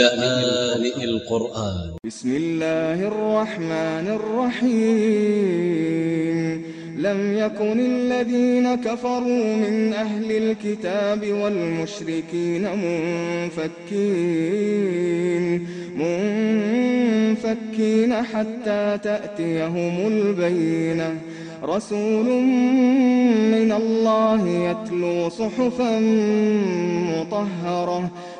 لآن القرآن. ب س م الله الرحمن الرحيم. لم يكن الذين كفروا من أهل الكتاب والمشركين منفكين منفكين حتى تأتيهم البينة. رسول من الله يتلو صحفا مطهرة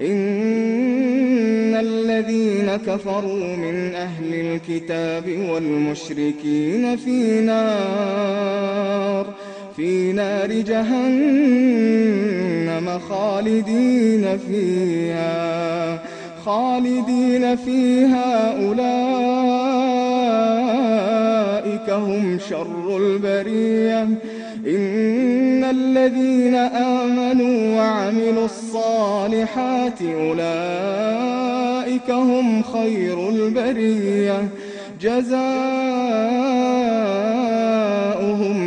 إن الذين كفروا من أهل الكتاب والمشركين في نار في نار جهنم خالدين فيها خالدين فيها أولئك هم شر البرية. إن الذين آمنوا وعملوا الصالحات أولئك هم خير البرية. جزاؤهم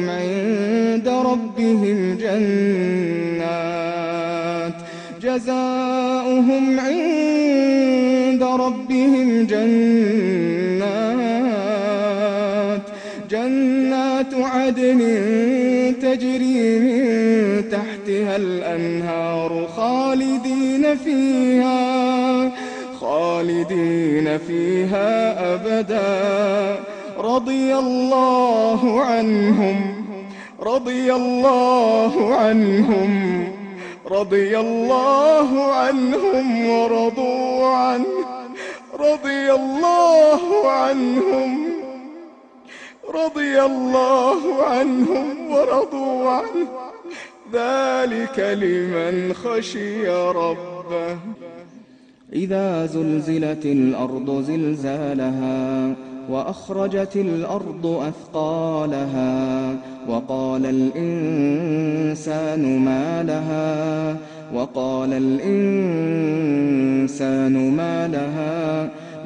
عند ربهم جنات. جزاؤهم عند ربهم جنات. عدن تجري من تحتها الأنهار خالدين فيها خالدين فيها أبدا. رضي الله عنهم رضي الله عنهم رضي الله عنهم ورضوا عنه رضي الله عنهم. رضي الله عنهم ورضوا عنه. ذلك لمن خشي ربه. إذا زلزلت الأرض زلزالها وأخرجت الأرض أثقالها وقال الإنسان ما لها وقال الإنسان ما لها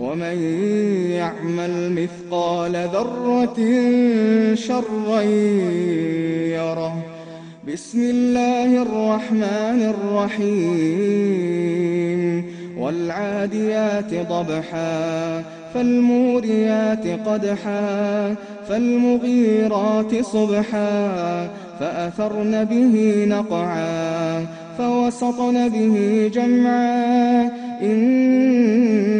ومن يعمل مثقال ذرة شرا يره. بسم الله الرحمن الرحيم. والعاديات ضبحا فالموريات قدحا فالمغيرات صبحا فأثرن به نقعا فوسطن به جمعا. إن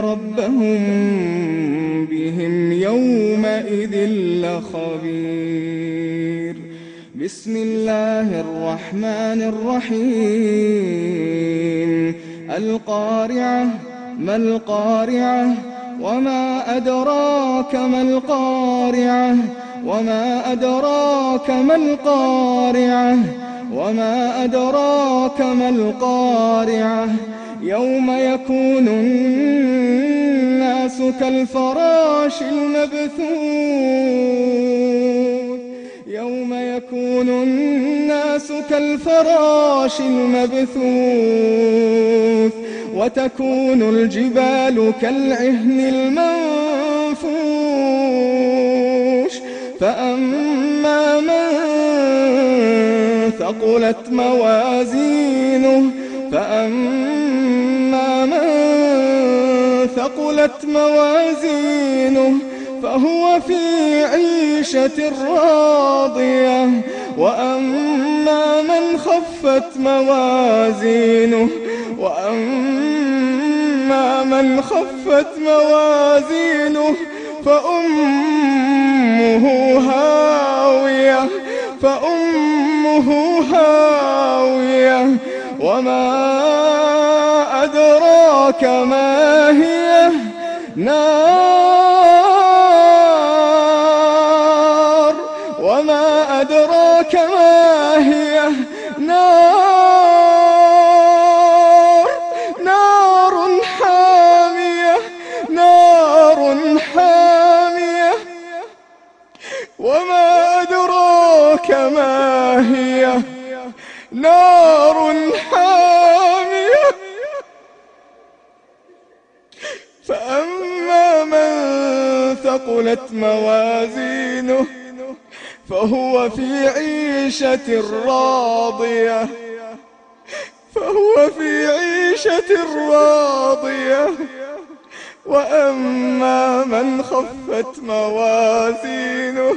ربهم بهم يومئذ لخبير. بسم الله الرحمن الرحيم. القارعة ما القارعة؟ وما أدراك ما القارعة؟ وما أدراك ما القارعة؟ وما أدراك ما القارعة؟ يوم يكون الناس كالفراش المبثوث. يوم يكون الناس كالفراش المبثوث. وتكون الجبال كالعهن المنفوش. فأما من ثقلت موازينه فأما ثقلت موازينه فهو في عيشة راضية. وأما من خفت موازينه وأما من خفت موازينه فأمه هاوية فأمه هاوية. وما أدراك ما هي نار. وما أدراك ما هي؟ نار. نار حامية. نار حامية. وما أدراك ما هي؟ نار حامية. فأما من ثقلت موازينه فهو في عيشة راضية. فهو في عيشة راضية. وأما من خفت موازينه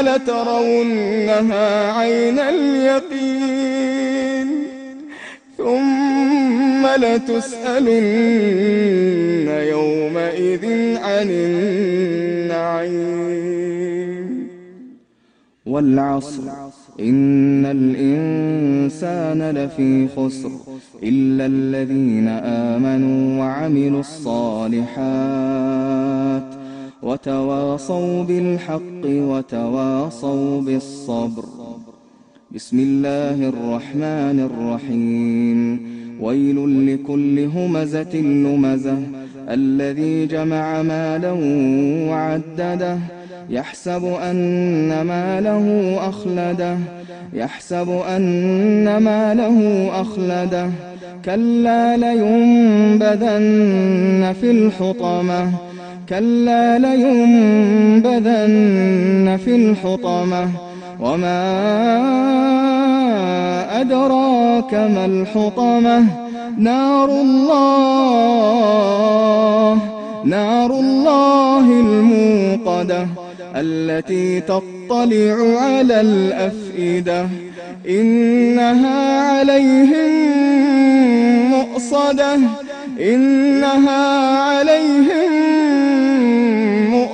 لترونها عين اليقين ثم لتسألن يومئذ عن النعيم. والعصر إن الإنسان لفي خسر إلا الذين آمنوا وعملوا الصالحات. وتواصوا بالحق وتواصوا بالصبر. بسم الله الرحمن الرحيم. ويل لكل همزة لمزة. الذي جمع مالا وعدده. يحسب أن ماله أخلده. يحسب أن ماله أخلده. كلا لينبذن في الحطمة. كلا لينبذن في الحطمة وما أدراك ما الحطمة. نار الله نار الله الموقدة التي تطلع على الأفئدة. إنها عليهم مؤصدة إنها عليهم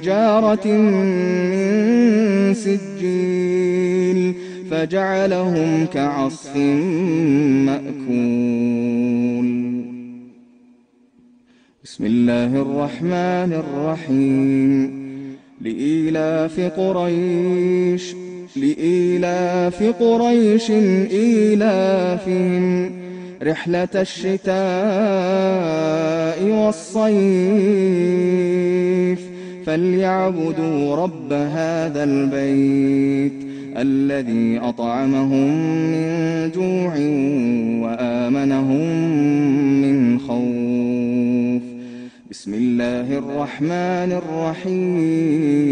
بحجارة من سجيل فجعلهم كعصف مأكول. بسم الله الرحمن الرحيم. لإيلاف قريش لإيلاف قريش إيلافهم. رحلة الشتاء والصيف. فليعبدوا رب هذا البيت الذي أطعمهم من جوع وآمنهم من خوف. بسم الله الرحمن الرحيم.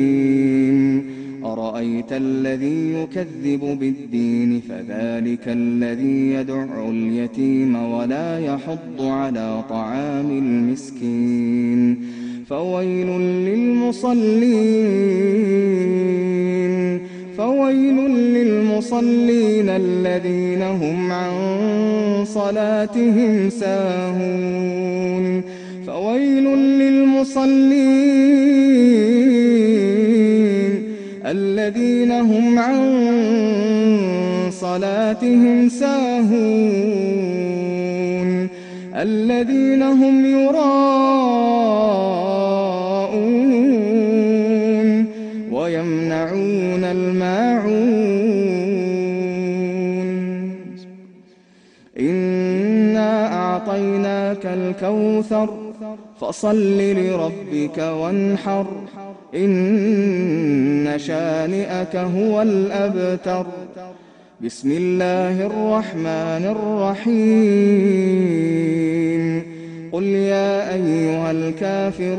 أرأيت الذي يكذب بالدين فذلك الذي يدع اليتيم ولا يحض على طعام المسكين. فويل للمصلين فويل للمصلين الذين هم عن صلاتهم ساهون فويل للمصلين الذين هم عن صلاتهم ساهون الذين هم يراءون الماعون. إنا أعطيناك الكوثر فصل لربك وانحر. إن شانئك هو الأبتر. بسم الله الرحمن الرحيم. قل يا أيها الكافرون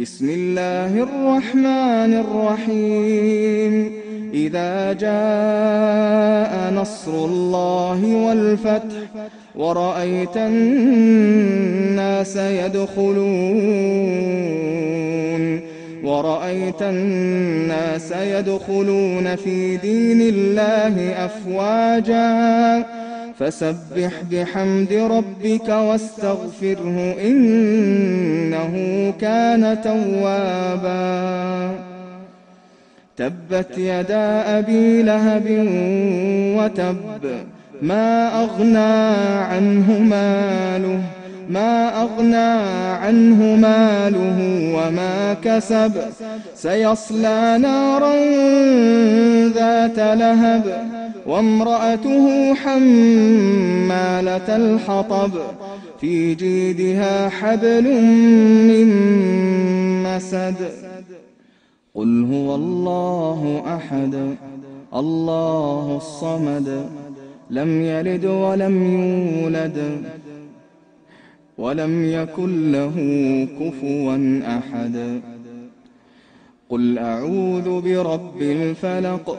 بسم الله الرحمن الرحيم إذا جاء نصر الله والفتح ورأيت الناس يدخلون ورأيت الناس يدخلون في دين الله أفواجا فسبح بحمد ربك واستغفره إنه كان توابا. تبت يدا أبي لهب وتب ما أغنى عنه ماله ما أغنى عنه ماله وما كسب. سيصلى نارا ذات لهب. وامرأته حمالة الحطب في جيدها حبل من مسد. قل هو الله أحد الله الصمد لم يلد ولم يولد ولم يكن له كفوا أحد. قل أعوذ برب الفلق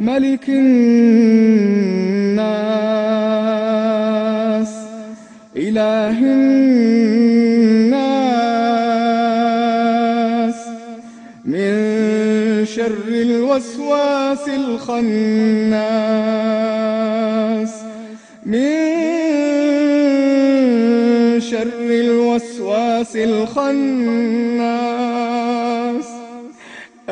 ملك الناس إله الناس. من شر الوسواس الخناس. من شر الوسواس الخناس.